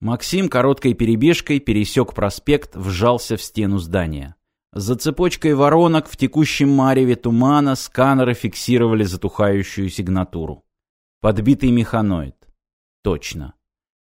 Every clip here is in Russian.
Максим короткой перебежкой пересек проспект, вжался в стену здания. За цепочкой воронок в текущем мареве тумана сканеры фиксировали затухающую сигнатуру. Подбитый механоид. Точно.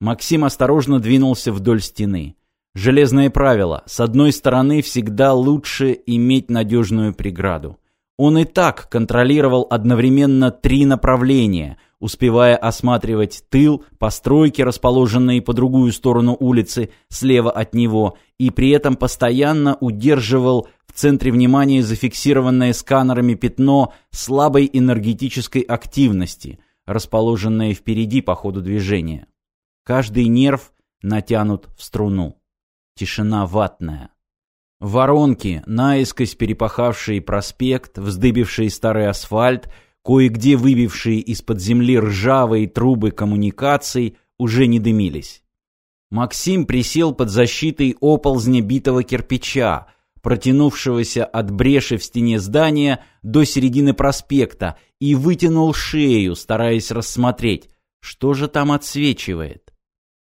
Максим осторожно двинулся вдоль стены. Железное правило. С одной стороны, всегда лучше иметь надежную преграду. Он и так контролировал одновременно три направления, успевая осматривать тыл, постройки, расположенные по другую сторону улицы, слева от него, и при этом постоянно удерживал в центре внимания зафиксированное сканерами пятно слабой энергетической активности, расположенное впереди по ходу движения. Каждый нерв натянут в струну. Тишина ватная. Воронки, наискось перепахавшие проспект, вздыбивший старый асфальт, кое-где выбившие из-под земли ржавые трубы коммуникаций, уже не дымились. Максим присел под защитой оползня битого кирпича, протянувшегося от бреши в стене здания до середины проспекта, и вытянул шею, стараясь рассмотреть, что же там отсвечивает.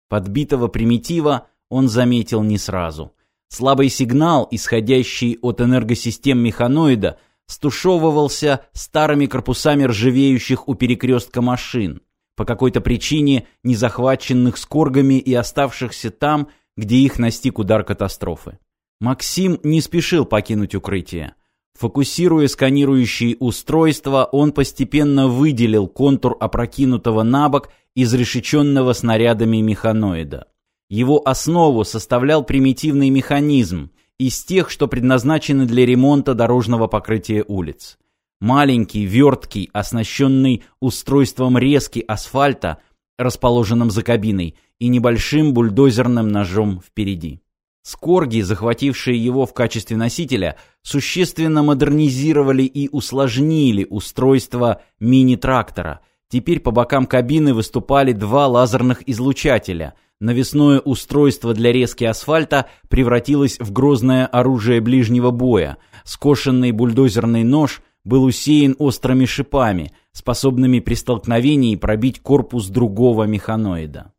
Подбитого примитива он заметил не сразу. Слабый сигнал, исходящий от энергосистем механоида, стушевывался старыми корпусами ржавеющих у перекрестка машин, по какой-то причине не захваченных скоргами и оставшихся там, где их настиг удар катастрофы. Максим не спешил покинуть укрытие. Фокусируя сканирующие устройства, он постепенно выделил контур опрокинутого на бок изрешеченного снарядами механоида. Его основу составлял примитивный механизм из тех, что предназначены для ремонта дорожного покрытия улиц. Маленький, верткий, оснащенный устройством резки асфальта, расположенным за кабиной, и небольшим бульдозерным ножом впереди. Скорги, захватившие его в качестве носителя, существенно модернизировали и усложнили устройство мини-трактора. Теперь по бокам кабины выступали два лазерных излучателя – навесное устройство для резки асфальта превратилось в грозное оружие ближнего боя. Скошенный бульдозерный нож был усеян острыми шипами, способными при столкновении пробить корпус другого механоида.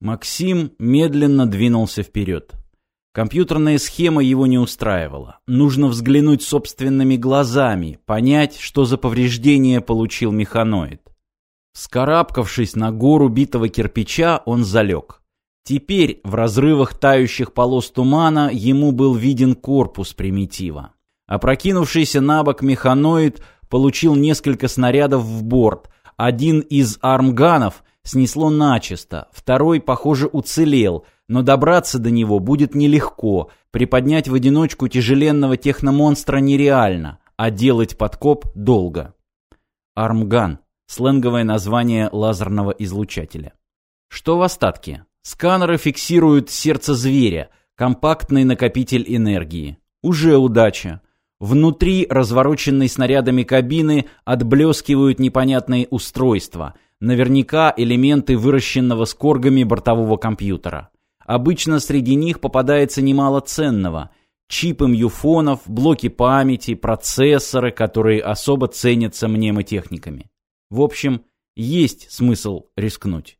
Максим медленно двинулся вперед. Компьютерная схема его не устраивала. Нужно взглянуть собственными глазами, понять, что за повреждение получил механоид. Скарабкавшись на гору битого кирпича, он залег. Теперь в разрывах тающих полос тумана ему был виден корпус примитива. Опрокинувшийся на бок механоид получил несколько снарядов в борт. Один из армганов снесло начисто, второй, похоже, уцелел, но добраться до него будет нелегко. Приподнять в одиночку тяжеленного техномонстра нереально, а делать подкоп долго. Армган – сленговое название лазерного излучателя. Что в остатке? Сканеры фиксируют сердце зверя, компактный накопитель энергии. Уже удача. Внутри развороченной снарядами кабины отблескивают непонятные устройства, наверняка элементы выращенного скоргами бортового компьютера. Обычно среди них попадается немало ценного. Чипы мюфонов, блоки памяти, процессоры, которые особо ценятся мнемотехниками. В общем, есть смысл рискнуть.